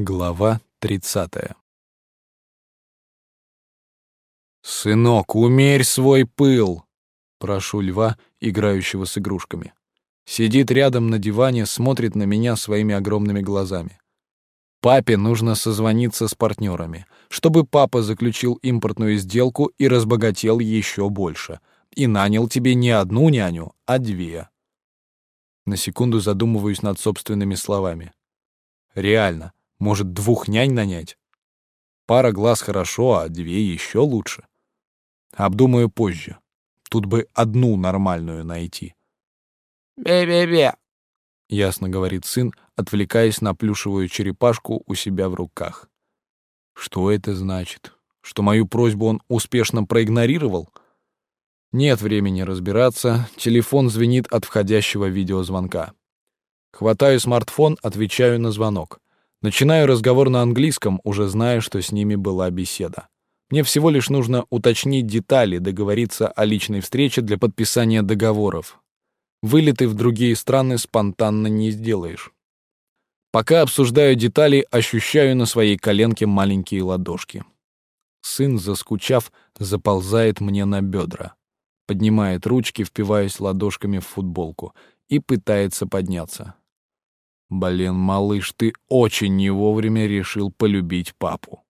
Глава 30 «Сынок, умерь свой пыл!» — прошу льва, играющего с игрушками. Сидит рядом на диване, смотрит на меня своими огромными глазами. Папе нужно созвониться с партнерами, чтобы папа заключил импортную сделку и разбогател еще больше, и нанял тебе не одну няню, а две. На секунду задумываюсь над собственными словами. Реально, может, двух нянь нанять? Пара глаз хорошо, а две еще лучше. Обдумаю позже. Тут бы одну нормальную найти. «Бе-бе-бе», — ясно говорит сын, отвлекаясь на плюшевую черепашку у себя в руках. Что это значит? Что мою просьбу он успешно проигнорировал? Нет времени разбираться, телефон звенит от входящего видеозвонка. Хватаю смартфон, отвечаю на звонок. Начинаю разговор на английском, уже зная, что с ними была беседа. Мне всего лишь нужно уточнить детали, договориться о личной встрече для подписания договоров. Вылеты в другие страны спонтанно не сделаешь. Пока обсуждаю детали, ощущаю на своей коленке маленькие ладошки. Сын, заскучав, заползает мне на бедра. Поднимает ручки, впиваясь ладошками в футболку, и пытается подняться. Блин, малыш, ты очень не вовремя решил полюбить папу.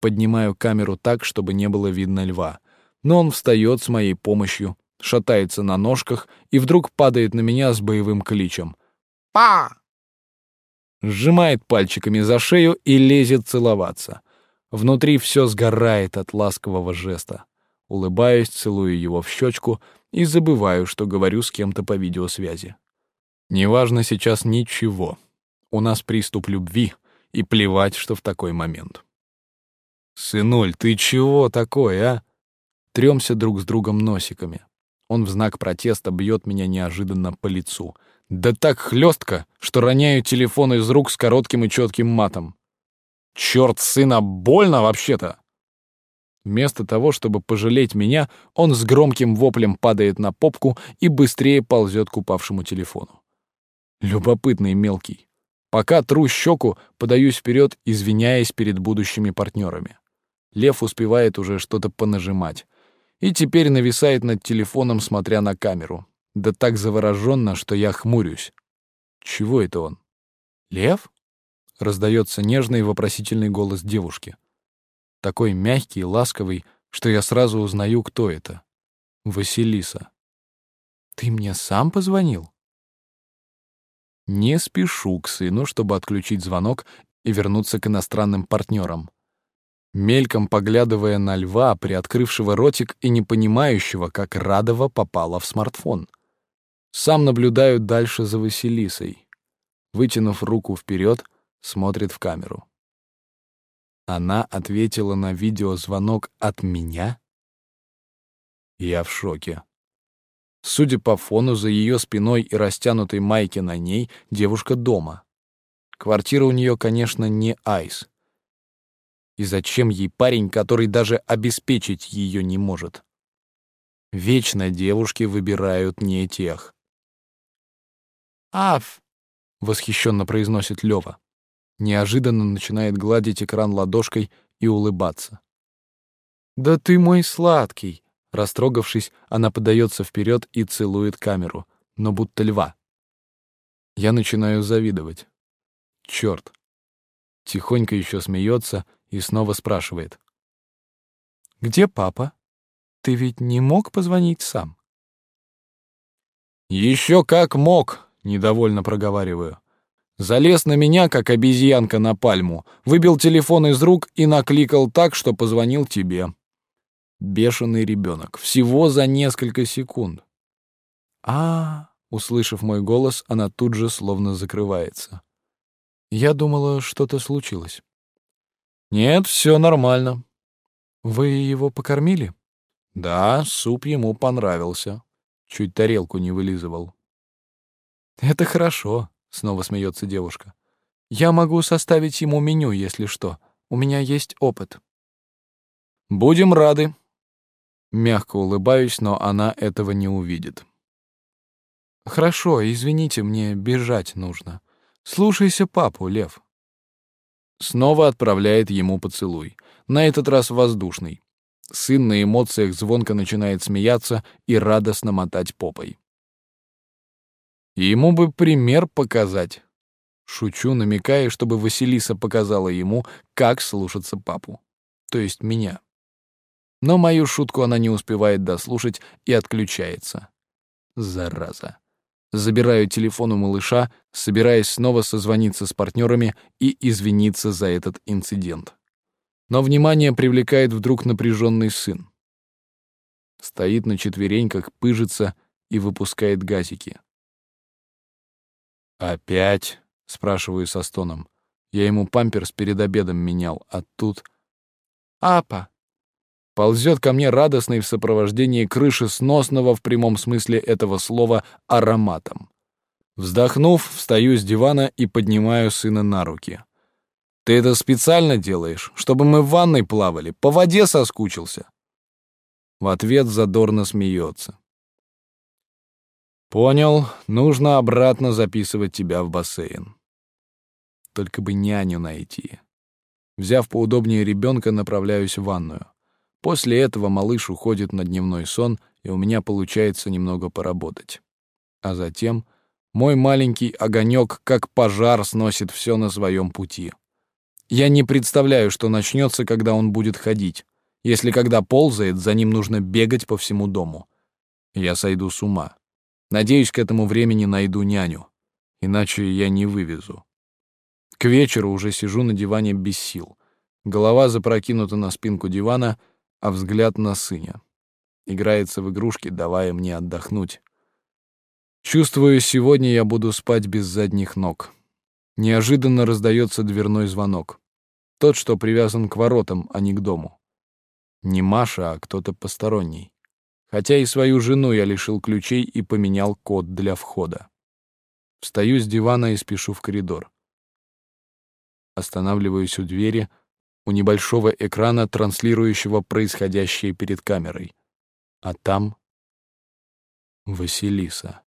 Поднимаю камеру так, чтобы не было видно льва. Но он встает с моей помощью, шатается на ножках и вдруг падает на меня с боевым кличем. «Па!» Сжимает пальчиками за шею и лезет целоваться. Внутри все сгорает от ласкового жеста. Улыбаюсь, целую его в щечку и забываю, что говорю с кем-то по видеосвязи. Неважно сейчас ничего. У нас приступ любви, и плевать, что в такой момент. «Сынуль, ты чего такой, а?» Трёмся друг с другом носиками. Он в знак протеста бьет меня неожиданно по лицу. Да так хлестко, что роняю телефон из рук с коротким и четким матом. Черт, сына, больно вообще-то! Вместо того, чтобы пожалеть меня, он с громким воплем падает на попку и быстрее ползет к упавшему телефону. Любопытный мелкий. Пока тру щеку, подаюсь вперед, извиняясь перед будущими партнерами. Лев успевает уже что-то понажимать. И теперь нависает над телефоном, смотря на камеру. Да так завороженно, что я хмурюсь. Чего это он? Лев? Раздается нежный вопросительный голос девушки. Такой мягкий, ласковый, что я сразу узнаю, кто это. Василиса. Ты мне сам позвонил? Не спешу к сыну, чтобы отключить звонок и вернуться к иностранным партнерам. Мельком поглядывая на льва, приоткрывшего ротик и не понимающего, как Радова попала в смартфон. Сам наблюдаю дальше за Василисой. Вытянув руку вперед, смотрит в камеру. Она ответила на видеозвонок от меня? Я в шоке. Судя по фону, за ее спиной и растянутой майке на ней девушка дома. Квартира у нее, конечно, не айс. И зачем ей парень, который даже обеспечить ее не может? Вечно девушки выбирают не тех. «Аф!» — восхищенно произносит Лева. Неожиданно начинает гладить экран ладошкой и улыбаться. «Да ты мой сладкий!» Растрогавшись, она подается вперед и целует камеру, но будто льва. Я начинаю завидовать. Черт. Тихонько еще смеется и снова спрашивает. «Где папа? Ты ведь не мог позвонить сам?» «Еще как мог!» — недовольно проговариваю. Залез на меня, как обезьянка на пальму, выбил телефон из рук и накликал так, что позвонил тебе. Бешеный ребенок. Всего за несколько секунд. А, услышав мой голос, она тут же словно закрывается. Я думала, что-то случилось. Нет, все нормально. Вы его покормили? Да, суп ему понравился. Чуть тарелку не вылизывал. Это хорошо, снова смеется девушка. Я могу составить ему меню, если что. У меня есть опыт. Будем рады, Мягко улыбаюсь, но она этого не увидит. «Хорошо, извините, мне бежать нужно. Слушайся папу, Лев». снова отправляет ему поцелуй, на этот раз воздушный. Сын на эмоциях звонко начинает смеяться и радостно мотать попой. Ему бы пример показать. Шучу, намекая, чтобы Василиса показала ему, как слушаться папу. То есть меня. Но мою шутку она не успевает дослушать и отключается. Зараза. Забираю телефон у малыша, собираясь снова созвониться с партнерами и извиниться за этот инцидент. Но внимание привлекает вдруг напряженный сын. Стоит на четвереньках, пыжится и выпускает газики. «Опять?» — спрашиваю со стоном. Я ему памперс перед обедом менял, а тут... «Апа!» Ползет ко мне радостный в сопровождении крыши сносного в прямом смысле этого слова ароматом. Вздохнув, встаю с дивана и поднимаю сына на руки. «Ты это специально делаешь, чтобы мы в ванной плавали? По воде соскучился?» В ответ задорно смеется. «Понял, нужно обратно записывать тебя в бассейн. Только бы няню найти». Взяв поудобнее ребенка, направляюсь в ванную. После этого малыш уходит на дневной сон, и у меня получается немного поработать. А затем мой маленький огонек, как пожар, сносит все на своем пути. Я не представляю, что начнется, когда он будет ходить. Если когда ползает, за ним нужно бегать по всему дому. Я сойду с ума. Надеюсь, к этому времени найду няню. Иначе я не вывезу. К вечеру уже сижу на диване без сил. Голова запрокинута на спинку дивана — а взгляд на сыня. Играется в игрушки, давая мне отдохнуть. Чувствую, сегодня я буду спать без задних ног. Неожиданно раздается дверной звонок. Тот, что привязан к воротам, а не к дому. Не Маша, а кто-то посторонний. Хотя и свою жену я лишил ключей и поменял код для входа. Встаю с дивана и спешу в коридор. Останавливаюсь у двери, у небольшого экрана, транслирующего происходящее перед камерой. А там Василиса.